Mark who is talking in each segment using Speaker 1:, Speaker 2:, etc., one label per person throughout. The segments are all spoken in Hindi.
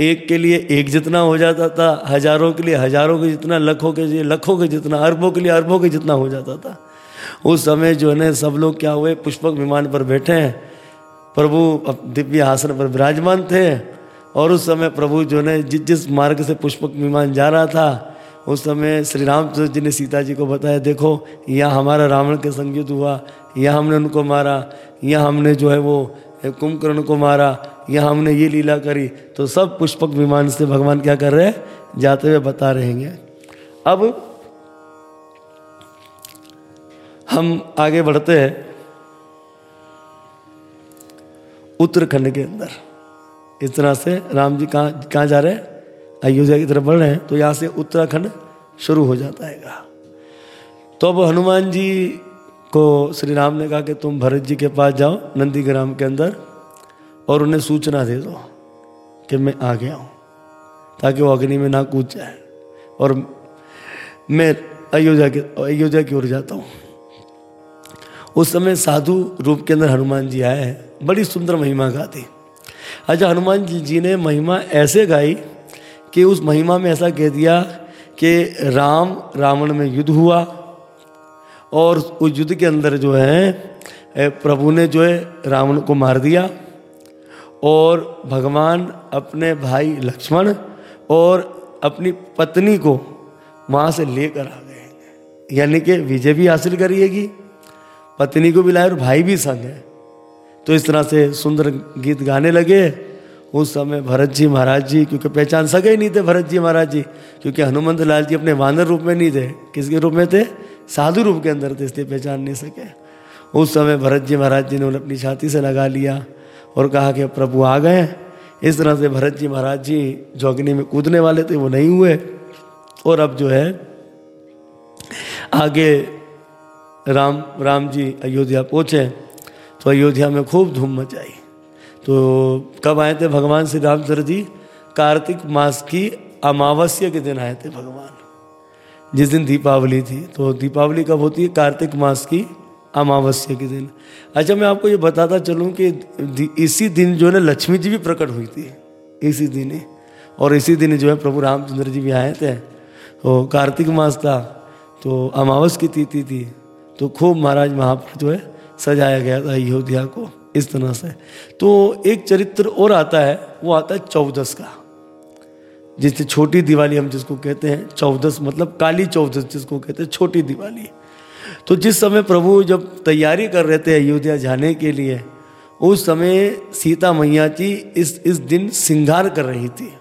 Speaker 1: एक के लिए एक जितना हो जाता था, हज़ारों के लिए हज़ारों के जितना, लाखों के लिए लाखों के जितना, अरबों के लिए अरबों के जितना हो जाता था। उस समय जो है सब लोग क्या हुए, पुष्पक विमान पर बैठे हैं। प्रभु दिव्य आसन पर विराजमान थे। और उस समय प्रभु जो ने, जिस जिस मार्ग से पुष्पक विमान जा रहा था, उस समय श्री रामचंद्र जी ने सीता जी को बताया, देखो, यहाँ हमारा रावण के संग युद्ध हुआ, यहाँ हमने उनको मारा, यहाँ हमने जो है वो, कुंभकर्ण को मारा यहाँ हमने ये लीला करी तो सब पुष्पक विमान से भगवान क्या कर रहे हैं? जाते हुए बता रहेंगे अब हम आगे बढ़ते हैं उत्तराखंड के अंदर। इस तरह से राम जी कहाँ कहाँ जा रहे हैं? अयोध्या की तरफ़ बढ़ रहे हैं तो यहाँ से उत्तराखंड शुरू हो जाता है तो अब हनुमान जी को श्री राम ने कहा कि तुम भरत जी के पास जाओ, नंदीग्राम के अंदर। और उन्हें सूचना दे दो कि मैं आ गया हूँ, ताकि वो अग्नि में ना कूद जाए। और मैं अयोध्या के, अयोध्या की ओर जाता हूँ। उस समय साधु रूप के अंदर हनुमान जी आए हैं। बड़ी सुंदर महिमा गाती। अच्छा हनुमान जी जी ने महिमा ऐसे गाई कि उस महिमा में ऐसा कह दिया कि राम, रावण में युद्ध हुआ और उस युद्ध के अंदर जो है प्रभु ने जो है रावण को मार दिया। और भगवान अपने भाई लक्ष्मण और अपनी पत्नी को वहाँ से लेकर आ गए यानी कि विजय भी हासिल करिएगी, पत्नी को भी लाए और भाई भी संग है। तो इस तरह से सुंदर गीत गाने लगे। उस समय भरत जी महाराज जी, क्योंकि पहचान सके ही नहीं थे भरत जी महाराज जी, क्योंकि हनुमंत लाल जी अपने वानर रूप में नहीं थे। किसके रूप में थे? साधु रूप के अंदर थे, इसलिए पहचान नहीं सके। उस समय भरत जी महाराज जी ने उन्हें अपनी छाती से लगा लिया। और कहा कि प्रभु आ गए इस तरह से भरत जी महाराज जी जो अग्नि में कूदने वाले थे, वो नहीं हुए। और अब जो है, आगे राम राम जी अयोध्या पहुँचे। तो अयोध्या में खूब धूम मचाई। तो कब आए थे भगवान श्री रामचंद्र जी? कार्तिक मास की अमावस्या के दिन आए थे भगवान। जिस दिन दीपावली थी। तो दीपावली कब होती है? कार्तिक मास की अमावस्या के दिन। अच्छा मैं आपको ये बताता चलूँ कि इसी दिन जो है ना, लक्ष्मी जी भी प्रकट हुई थी। इसी दिन। ही और इसी दिन जो है, प्रभु रामचंद्र जी भी आए थे। तो कार्तिक मास था तो अमावस की तिथि थी। तो खूब महाराज वहाँ पर जो है, सजाया गया था अयोध्या को, इस तरह से। तो एक चरित्र और आता है, वो आता है चौदस का। जिससे छोटी दिवाली हम जिसको कहते हैं, चौदस मतलब काली चौदस जिसको कहते हैं, छोटी दिवाली। तो जिस समय प्रभु जब तैयारी कर रहे थे अयोध्या जाने के लिए, उस समय सीता मैया जी इस इस दिन श्रृंगार कर रही थी।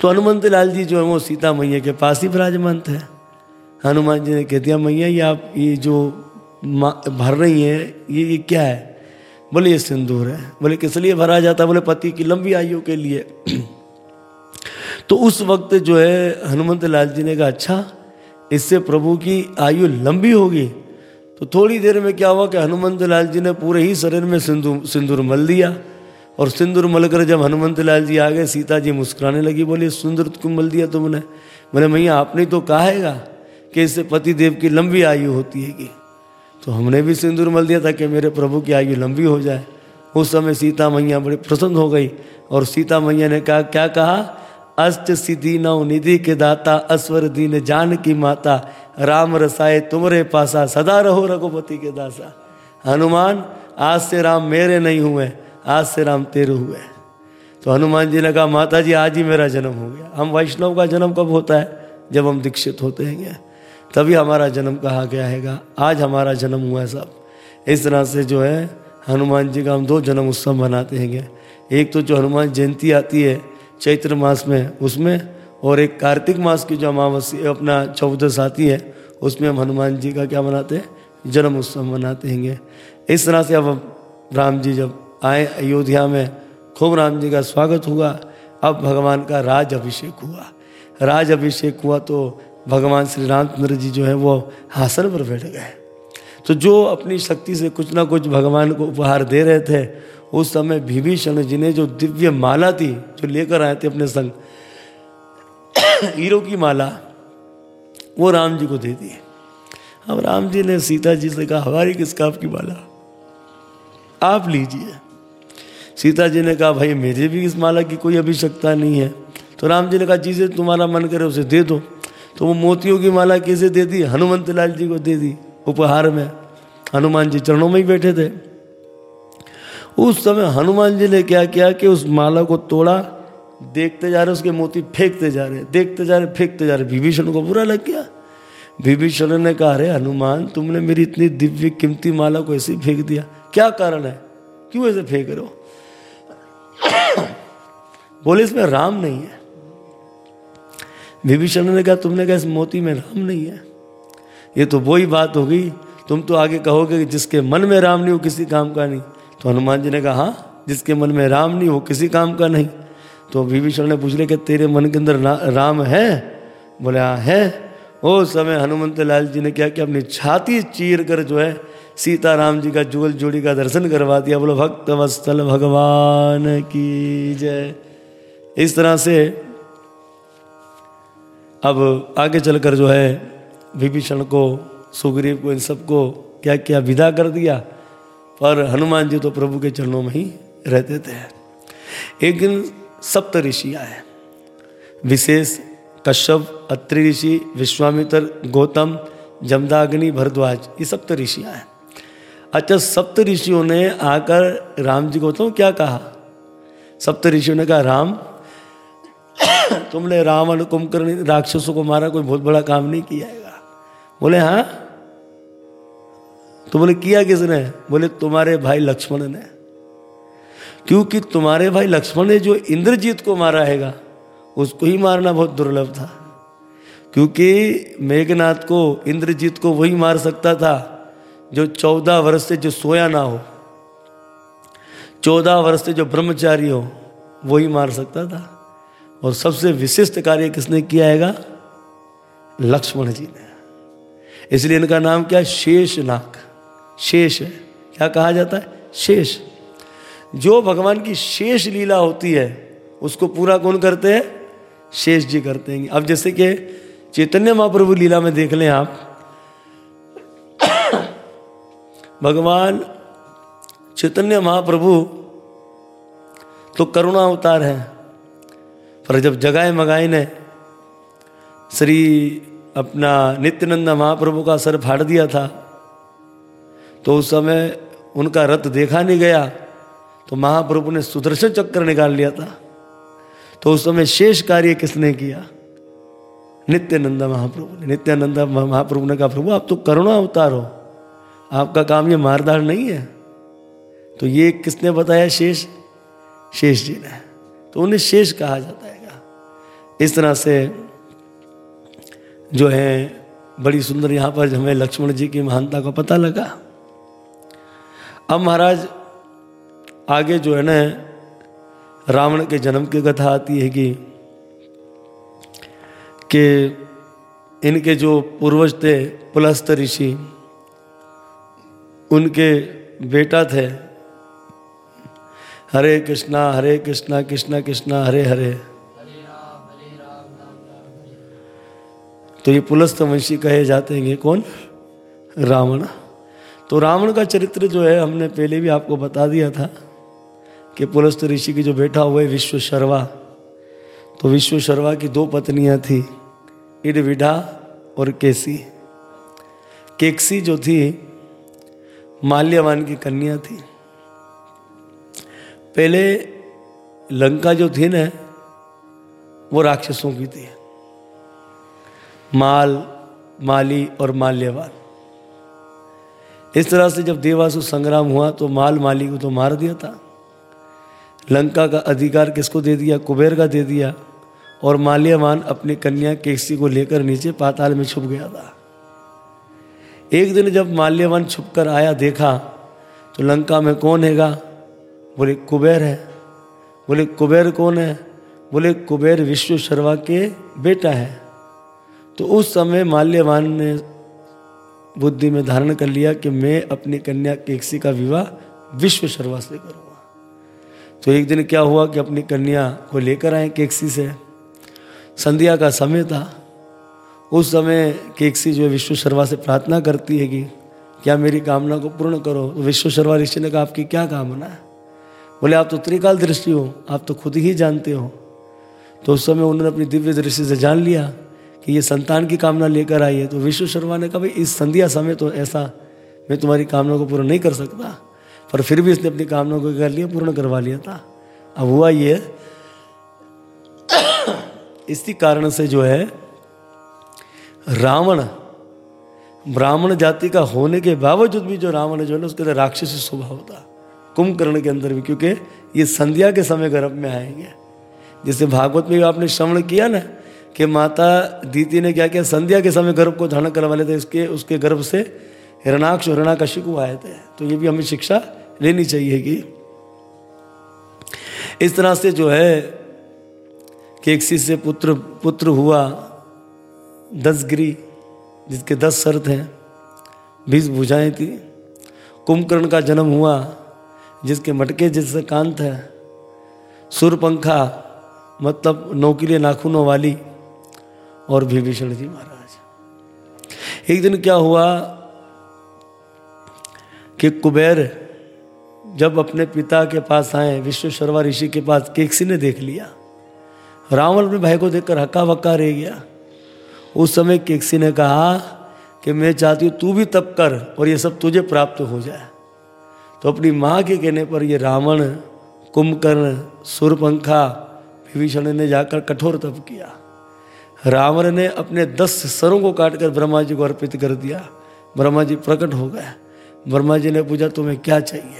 Speaker 1: तो हनुमंत लाल जी जो है, वो सीता मैया के पास ही विराजमान थे। हनुमान जी ने कह दिया, मैया, ये आप, ये जो भर रही हैं, ये ये क्या है? बोले, ये सिंदूर है। बोले, किस लिए भरा जाता? बोले, पति की लंबी आयु के लिए। तो उस वक्त जो है, हनुमंत लाल जी ने कहा अच्छा इससे प्रभु की आयु लंबी होगी। तो थोड़ी देर में क्या हुआ कि हनुमंत लाल जी ने पूरे ही शरीर में सिंदूर सिंदूर मल दिया। और सिंदूर मलकर जब हनुमंत लाल जी आ गए सीता जी मुस्कुराने लगी, बोली, सुंदर क्यों मल दिया तुमने। बोले, मैया, आपने तो कहा कि इससे पति देव की लंबी आयु होती है तो हमने भी सिंदूर मल दिया ताकि मेरे प्रभु की आयु लंबी हो जाए। उस समय सीता मैया बड़ी प्रसन्न हो गई और सीता मैया ने कहा, क्या कहा? अष्ट सिद्धि नव निधि के दाता, अश्वर दीन जान की माता, राम रसाए तुमरे पासा, सदा रहो रघुपति के दासा। हनुमान, आज से राम मेरे नहीं हुए, आज से राम तेरे हुए। तो हनुमान जी ने कहा माता जी आज ही मेरा जन्म हो गया। हम वैष्णव का जन्म कब होता है? जब हम दीक्षित होते हैं। तभी हमारा जन्म कहा गया है आज हमारा जन्म हुआ है सब। इस तरह से जो है, हनुमान जी का हम दो जन्म उत्सव मनाते हैं। एक तो जो हनुमान जयंती आती है चैत्र मास में, उसमें, और एक कार्तिक मास की जो अमावस्या, अपना चौदस आती है, उसमें हम हनुमान जी का क्या मनाते हैं? जन्म उत्सव मनाते हैं। इस तरह से अब राम जी जब आए, अयोध्या में, खूब राम जी का स्वागत हुआ। अब भगवान का राज अभिषेक हुआ। राज अभिषेक हुआ तो भगवान श्री रामचंद्र जी जो है वो हासन पर बैठ गए। तो जो अपनी शक्ति से कुछ ना कुछ भगवान को उपहार दे रहे थे उस समय विभीषण जी ने जो दिव्य माला थी, जो लेकर आए थे अपने संग, हीरो की माला, वो राम जी को दे दी। अब राम जी ने सीता जी से कहा, हमारी किस काम की माला? आप लीजिए। सीता जी ने कहा, भाई, मेरे भी इस माला की कोई आवश्यकता नहीं है। तो राम जी ने कहा, जिसे तुम्हारा मन करे उसे दे दो। तो वो मोतियों की माला कैसे दे दी? हनुमंत लाल जी को दे दी। उपहार में हनुमान जी चरणों में ही बैठे थे। उस समय हनुमान जी ने क्या किया कि उस माला को तोड़ा, देखते जा रहे, उसके मोती फेंकते जा रहे, देखते जा रहे, फेंकते जा रहे। विभीषण को बुरा लग गया। विभीषण ने कहा, अरे हनुमान, तुमने मेरी इतनी दिव्य कीमती माला को ऐसे फेंक दिया। क्या कारण है? क्यों ऐसे फेंक रहे हो? बोले, इसमें राम नहीं है। विभीषण ने कहा, तुमने कहा इस मोती में राम नहीं है? ये तो वही बात हो गई। तुम तो आगे कहोगे कि जिसके मन में राम नहीं हो किसी काम का नहीं। तो हनुमान जी ने कहा हाँ जिसके मन में राम नहीं हो किसी काम का नहीं। तो विभीषण ने पूछ लिया कि तेरे मन के अंदर राम है? बोले हाँ। है ओ समय हनुमंत लाल जी ने क्या कि अपनी छाती चीर कर जो है सीता राम जी का जुगल जोड़ी का दर्शन करवा दिया। बोलो, भक्त वत्सल भगवान की जय। इस तरह से अब आगे चलकर जो है, विभीषण को, सुग्रीव को, इन सबको क्या क्या, विदा कर दिया। पर हनुमान जी तो प्रभु के चरणों में ही रहते थे। एक दिन सप्त ऋषि आए। विशेष कश्यप अत्रि ऋषि विश्वामित्र, गौतम, जमदाग्नि, भरद्वाज, ये सप्त ऋषि आए। अच्छा सप्त ऋषियों ने आकर राम जी को तो क्या कहा? सप्त ऋषियों ने कहा, राम, तुमने रावण, कुंभकर्ण, राक्षसों को मारा, कोई बहुत बड़ा काम नहीं किया बोले हाँ तो बोले किया किसने? बोले, तुम्हारे भाई लक्ष्मण ने। क्योंकि तुम्हारे भाई लक्ष्मण ने जो इंद्रजीत को मारा हैगा, उसको ही मारना बहुत दुर्लभ था। क्योंकि मेघनाथ को, इंद्रजीत को वही मार सकता था, जो चौदह वर्ष से जो सोया ना हो। चौदह वर्ष से जो ब्रह्मचारी हो, वही मार सकता था। और सबसे विशिष्ट कार्य किसने किया हैगा? लक्ष्मण जी ने। इसलिए इनका नाम क्या? है शेष है। क्या कहा जाता है? शेष। जो भगवान की शेष लीला होती है, उसको पूरा कौन करते हैं? शेष जी करते हैं। अब जैसे कि चैतन्य महाप्रभु लीला में देख लें आप। भगवान चैतन्य महाप्रभु तो करुणा अवतार है। पर जब जगाए मगाए ने, श्री अपना नित्यानंद महाप्रभु का सर फाड़ दिया था तो उस समय उनका रथ देखा नहीं गया तो महाप्रभु ने सुदर्शन चक्र निकाल लिया था। तो उस समय शेष कार्य किसने किया? नित्यानंद महाप्रभु ने। नित्यानंद महाप्रभु ने कहा, प्रभु, आप तो करुणा अवतार हो। आपका काम ये मारदार नहीं है। तो ये किसने बताया शेष? शेष जी ने। तो उन्हें शेष कहा जाता है। इस तरह से जो है, बड़ी सुंदर यहाँ पर हमें लक्ष्मण जी की महानता का पता लगा। अब महाराज, आगे जो है ना, रावण के जन्म की कथा आती है कि कि इनके जो पूर्वज थे, पुलस्त ऋषि, उनके बेटा थे। हरे कृष्णा हरे कृष्णा कृष्णा कृष्णा, हरे हरे। तो ये पुलस्त वंशी कहे जाते हैं कौन? रावण। तो रावण का चरित्र जो है, हमने पहले भी आपको बता दिया था कि पुलस्त ऋषि की जो बेटा हुआ है, विश्व शर्वा तो विश्व शर्वा की दो पत्नियाँ थी इड विडा और केसी। केक्सी जो थी, माल्यवान की कन्या थी। पहले लंका जो थी ना, वो राक्षसों की थी। माल, माली और माल्यवान। इस तरह से जब देवासु संग्राम हुआ तो माल माली को तो मार दिया था। लंका का अधिकार किसको दे दिया? कुबेर का दे दिया। और माल्यवान अपनी कन्या केसी को लेकर नीचे पाताल में छुप गया था। एक दिन जब माल्यवान छुप कर आया, देखा तो लंका में कौन हैगा? बोले, कुबेर है। बोले, कुबेर कौन है? बोले, कुबेर विश्व शर्मा के बेटा है। तो उस समय माल्यवान ने बुद्धि में धारण कर लिया कि मैं अपनी कन्या केक्सी का विवाह विश्व शर्मा से करूँगा। तो एक दिन क्या हुआ कि अपनी कन्या को लेकर आए केक्सी से। संध्या का समय था। उस समय केक्सी जो विश्व शर्मा से प्रार्थना करती है कि क्या मेरी कामना को पूर्ण करो? तो विश्व शर्मा ऋषि ने कहा, आपकी क्या कामना है? बोले, आप तो त्रिकाल दृष्टि हो, आप तो खुद ही जानते हो। तो उस समय उन्होंने अपनी दिव्य दृष्टि से जान लिया। कि ये संतान की कामना लेकर आई है तो विश्व शर्मा ने कहा, भाई, इस संध्या समय तो ऐसा मैं तुम्हारी कामना को पूरा नहीं कर सकता, पर फिर भी इसने अपनी कामना को कर लिया, पूर्ण करवा लिया था। अब हुआ ये, इसी कारण से जो है, रावण, ब्राह्मण जाति का होने के बावजूद भी जो रावण जो है ना, उसके अंदर राक्षसी स्वभाव था कुंभकर्ण के अंदर भी, क्योंकि ये संध्या के समय गर्भ में आएँगे। जैसे भागवत में भी आपने श्रवण किया ना कि माता दीति ने क्या किया? संध्या के समय गर्भ को धारण करवा लेते इसके, उसके गर्भ से हिरणाक्ष हिरणाकशिकु आए थे। तो ये भी हमें शिक्षा लेनी चाहिए कि इस तरह से जो है कि एक से पुत्र पुत्र हुआ दस गिरी जिसके दस शर्त हैं बीस भुजाएँ थी। कुंभकर्ण का जन्म हुआ, जिसके मटके जिससे कांत है। सुरपंखा मतलब नौकिले नाखूनों वाली और विभीषण जी महाराज। एक दिन क्या हुआ कि कुबेर जब अपने पिता के पास आए विश्व ऋषि के पास, केकसी ने देख लिया। रावण अपने भाई को देखकर हक्का वक्का रह गया। उस समय केकसी ने कहा कि मैं चाहती हूँ तू भी तप कर और ये सब तुझे प्राप्त हो जाए। तो अपनी माँ के कहने पर ये रावण, कुंभकर्ण सुरपंखा विभीषण ने जाकर कठोर तप किया। रावण ने अपने दस सरों को काटकर ब्रह्मा जी को अर्पित कर दिया। ब्रह्मा जी प्रकट हो गए। ब्रह्मा जी ने पूछा, तुम्हें क्या चाहिए?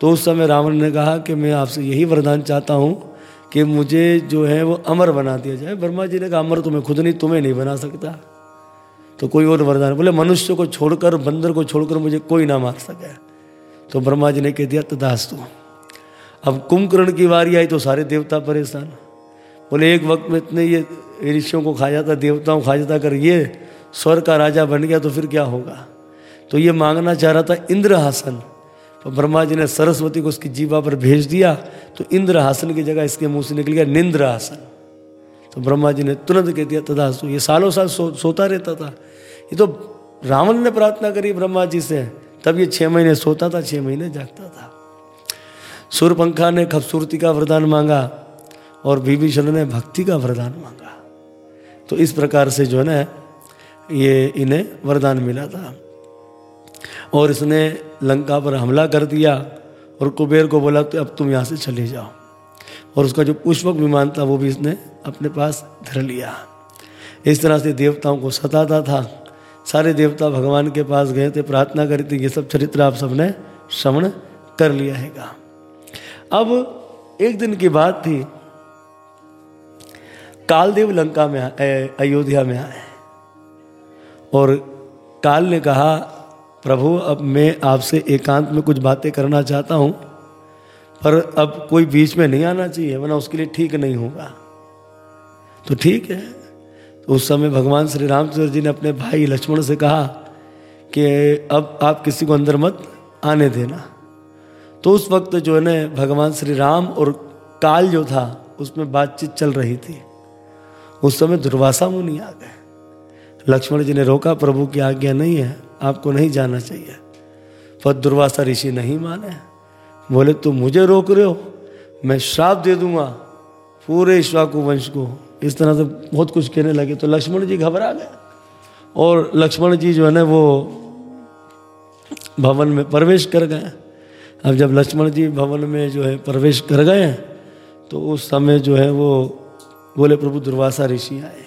Speaker 1: तो उस समय रावण ने कहा कि, मैं आपसे यही वरदान चाहता हूँ कि मुझे जो है वो अमर बना दिया जाए। ब्रह्मा जी ने कहा, अमर तुम्हें खुद नहीं, तुम्हें नहीं बना सकता। तो कोई और वरदान, बोले, मनुष्य को छोड़कर, बंदर को छोड़कर मुझे कोई ना मार सके। तो ब्रह्मा जी ने कह दिया, तदास्तु। अब कुंभकर्ण की बारी आई तो सारे देवता परेशान। बोले एक वक्त में इतने ये ऋषियों को खा जाता देवताओं को खा जाता अगर ये स्वर का राजा बन गया तो फिर क्या होगा? तो ये मांगना चाह रहा था इंद्र हासन। तो ब्रह्मा जी ने सरस्वती को उसकी जीवा पर भेज दिया तो इंद्र हासन की जगह इसके मुँह से निकल गया निंद्र हासन। तो ब्रह्मा जी ने तुरंत कह दिया तदा सो ये सालों साल सो, सोता रहता था। ये तो रावण ने प्रार्थना करी ब्रह्मा जी से तब ये छह महीने सोता था छह महीने जागता था। सूर्यपंखा ने खूबसूरती का वरदान मांगा और विभीषण ने भक्ति का वरदान मांगा। तो इस प्रकार से जो है ना, ये इन्हें वरदान मिला था। और इसने लंका पर हमला कर दिया और कुबेर को बोला तो अब तुम यहाँ से चले जाओ। और उसका जो पुष्पक विमान था, वो भी इसने अपने पास धर लिया। इस तरह से देवताओं को सताता था। सारे देवता भगवान के पास गए थे, प्रार्थना करी थी, ये सब चरित्र आप सबने श्रवण कर लिया हैगा। अब एक दिन की बात थी कालदेव लंका में अयोध्या में आए। और काल ने कहा, प्रभु, अब मैं आपसे एकांत में कुछ बातें करना चाहता हूँ, पर अब कोई बीच में नहीं आना चाहिए, वरना उसके लिए ठीक नहीं होगा। तो ठीक है। तो उस समय भगवान श्री रामचंद्र जी ने अपने भाई लक्ष्मण से कहा कि, अब आप किसी को अंदर मत आने देना। तो उस वक्त जो है ना, भगवान श्री राम और काल जो था, उसमें बातचीत चल रही थी। उस समय दुर्वासा मुनि आ गए। लक्ष्मण जी ने रोका, प्रभु की आज्ञा नहीं है, आपको नहीं जाना चाहिए। पर दुर्वासा ऋषि नहीं माने। बोले, तुम मुझे रोक रहे हो? मैं श्राप दे दूँगा। पूरे ईश्वाकु वंश को। इस तरह से बहुत कुछ कहने लगे तो लक्ष्मण जी घबरा गए। और लक्ष्मण जी जो है ना, वो भवन में प्रवेश कर गए। अब जब लक्ष्मण जी भवन में जो है प्रवेश कर गए तो उस समय जो है वो बोले, प्रभु, दुर्वासा ऋषि आएँगे।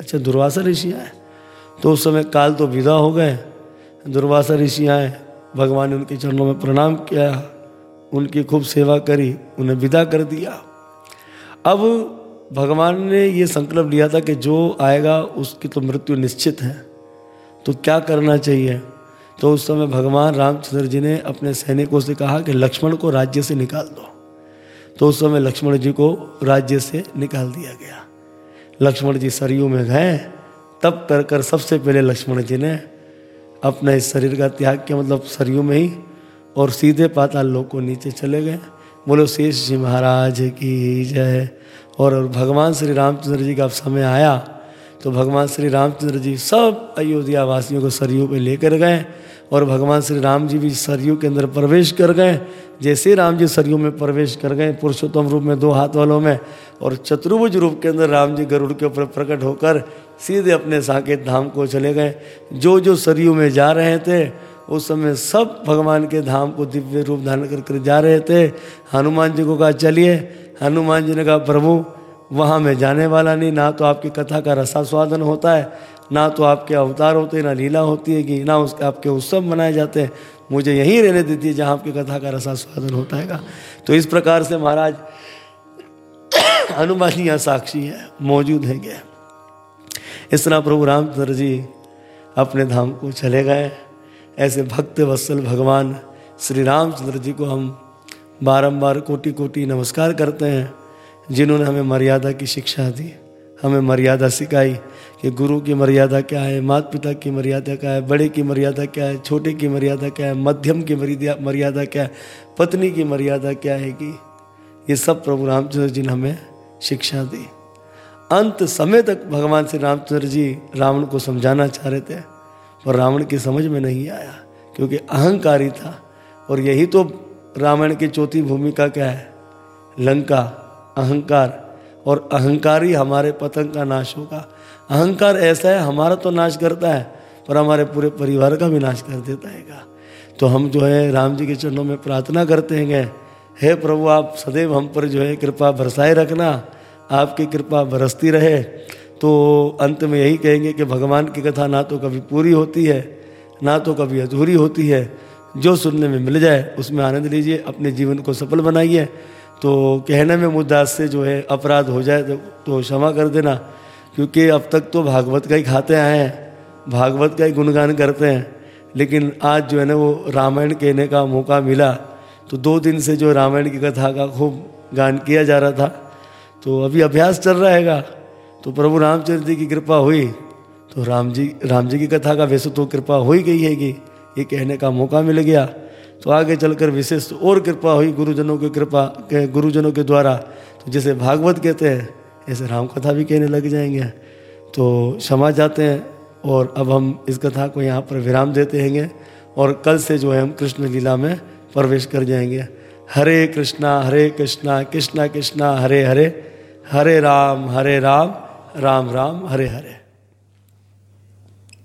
Speaker 1: अच्छा दुर्वासा ऋषि आए? तो उस समय काल तो विदा हो गए। दुर्वासा ऋषि आए, भगवान ने उनके चरणों में प्रणाम किया, उनकी खूब सेवा करी, उन्हें विदा कर दिया। अब भगवान ने ये संकल्प लिया था कि जो आएगा, उसकी तो मृत्यु निश्चित है। तो क्या करना चाहिए? तो उस समय भगवान रामचंद्र जी ने अपने सैनिकों से कहा कि लक्ष्मण को राज्य से निकाल दो। तो उस समय लक्ष्मण जी को राज्य से निकाल दिया गया। लक्ष्मण जी सरयू में गए, तब कर कर सबसे पहले लक्ष्मण जी ने अपने इस शरीर का त्याग किया मतलब सरयू में ही, और सीधे पाताल लोग को नीचे चले गए। बोलो, शेष जी महाराज की जय। और भगवान श्री रामचंद्र जी का समय आया। तो भगवान श्री रामचंद्र जी सब अयोध्या वासियों को सरयू पे लेकर गए और भगवान श्री राम जी भी सरयू के अंदर प्रवेश कर गए। जैसे राम जी सरयू में प्रवेश कर गए, पुरुषोत्तम रूप में दो हाथ वालों में और चतुर्भुज रूप के अंदर राम जी गरुड़ के ऊपर प्रकट होकर सीधे अपने साकेत धाम को चले गए। जो जो सरयू में जा रहे थे, उस समय सब भगवान के धाम को दिव्य रूप धारण कर जा रहे थे। हनुमान जी को कहा, चलिए। हनुमान जी ने कहा, प्रभु वहाँ मैं जाने वाला नहीं। ना तो आपकी कथा का रसास्वादन होता है, ना तो आपके अवतार होते ना लीला होती है कि ना उसके आपके उत्सव मनाए जाते हैं। मुझे यहीं रहने देती है जहाँ आपकी कथा का रसास्वादन होता है तो इस प्रकार से महाराज हनुमान यहाँ साक्षी है, मौजूद है क्या इस तरह प्रभु रामचंद्र जी अपने धाम को चले गए। ऐसे भक्त वत्सल भगवान श्री रामचंद्र जी को हम बारंबार कोटि कोटि नमस्कार करते हैं। जिन्होंने हमें मर्यादा की शिक्षा दी, हमें मर्यादा सिखाई कि गुरु की मर्यादा क्या है माता पिता की मर्यादा क्या है, बड़े की मर्यादा क्या है, छोटे की मर्यादा क्या है, मध्यम की मर्यादा क्या है, पत्नी की मर्यादा क्या है कि ये सब प्रभु रामचंद्र जी ने हमें शिक्षा दी। अंत समय तक भगवान श्री रामचंद्र जी रावण को समझाना चाह रहे थे, पर रावण की समझ में नहीं आया, क्योंकि अहंकारी था। और यही तो रामायण की चौथी भूमिका क्या है? लंका। अहंकार। और अहंकार ही हमारे पतंग का नाश होगा। अहंकार ऐसा है, हमारा तो नाश करता है, पर हमारे पूरे परिवार का भी नाश कर देता है तो हम जो है, राम जी के चरणों में प्रार्थना करते हैं, हे प्रभु, आप सदैव हम पर जो है कृपा बरसाए रखना, आपकी कृपा बरसती रहे। तो अंत में यही कहेंगे कि भगवान की कथा ना तो कभी पूरी होती है, ना तो कभी अधूरी होती है। जो सुनने में मिल जाए, उसमें आनंद लीजिए, अपने जीवन को सफल बनाइए। तो कहने में मुद्दा से जो है अपराध हो जाए तो, तो क्षमा कर देना क्योंकि अब तक तो भागवत का ही खाते आए हैं भागवत का ही गुणगान करते हैं लेकिन आज जो है ना वो रामायण कहने का मौका मिला तो दो दिन से जो रामायण की कथा का खूब गान किया जा रहा था तो अभी अभ्यास चल रहा है तो प्रभु रामचंद्र जी की कृपा हुई तो राम जी राम जी की कथा का वैसे तो कृपा हो ही गई है कि ये कहने का मौका मिल गया तो आगे चलकर विशेष और कृपा हुई गुरुजनों की कृपा के गुरुजनों के द्वारा। तो जैसे भागवत कहते हैं, ऐसे राम कथा भी कहने लग जाएँगे। तो क्षमा जाते हैं और अब हम इस कथा को यहाँ पर विराम देते हैं और कल से जो है हम कृष्ण लीला में प्रवेश कर जाएँगे। हरे कृष्णा हरे कृष्णा कृष्णा कृष्णा, हरे हरे हरे राम हरे राम राम राम, हरे हरे।